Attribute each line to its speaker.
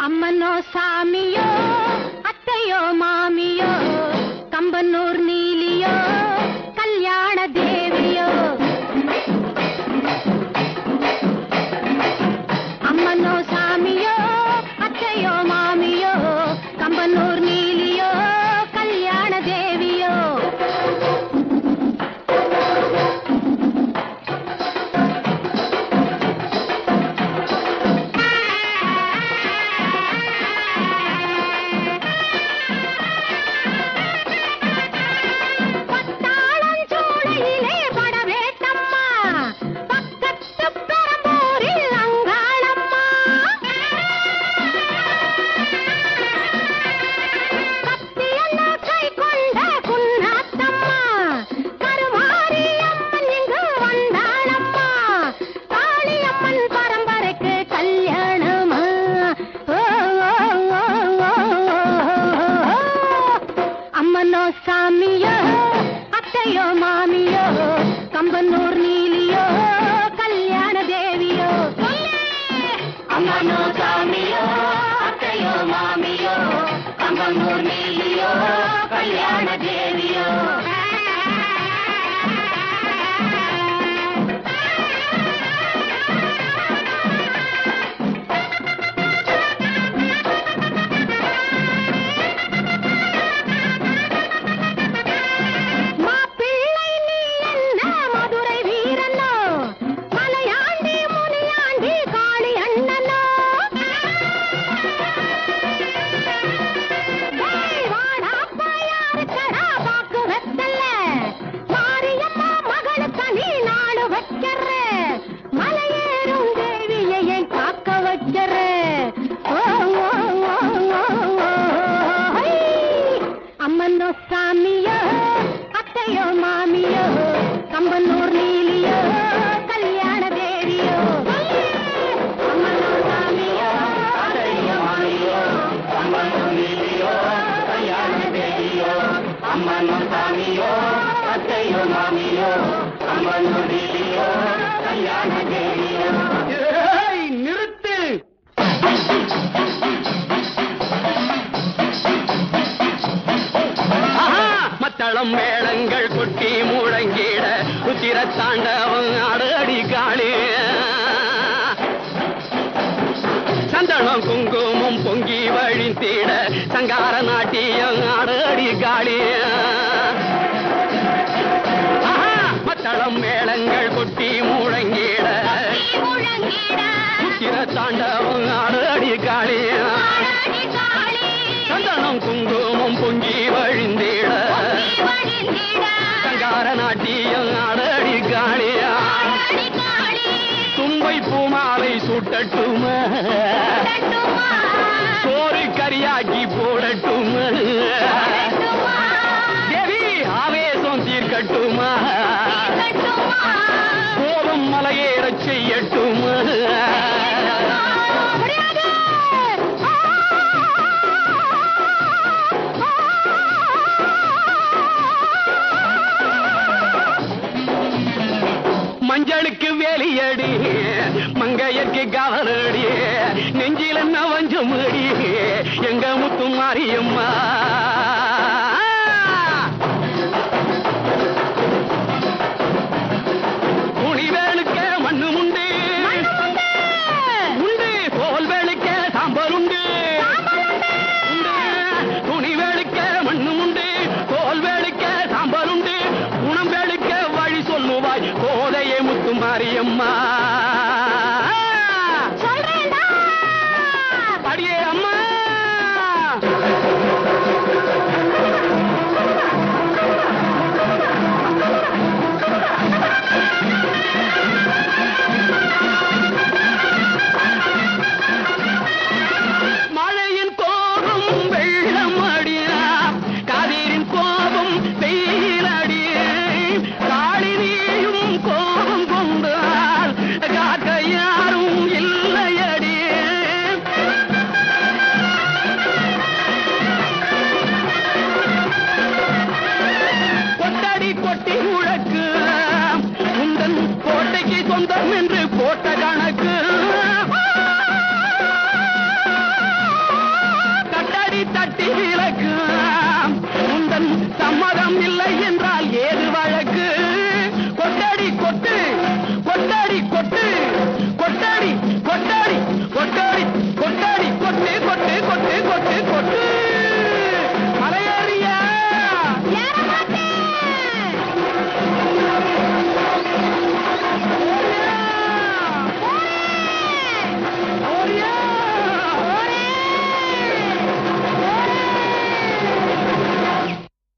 Speaker 1: அம்மனோ சாமியோ அத்தையோ மாமியோ கம்பனூர் நீலியோ கல்யாண தேவியோ. மேலியோ கம்பங்கூர் கல்யாண தேவி அத்தையோ மாமியோ அம்மனோ தேவியோ கல்யாண தேவியோ
Speaker 2: நிறுத்து மத்தளம் மேளங்கள் கொட்டி முழங்கிட ருத்திர பொங்கி வழிந்திட சங்கார நாட்டியம் அடி காளியா செய்யட்டும்? மஞ்சளுக்கு வேலியடி மங்கையற்கு கவலடி நெஞ்சில நவஞ்சம் எங்க முத்து மாரியம்மா மாரியம்மா.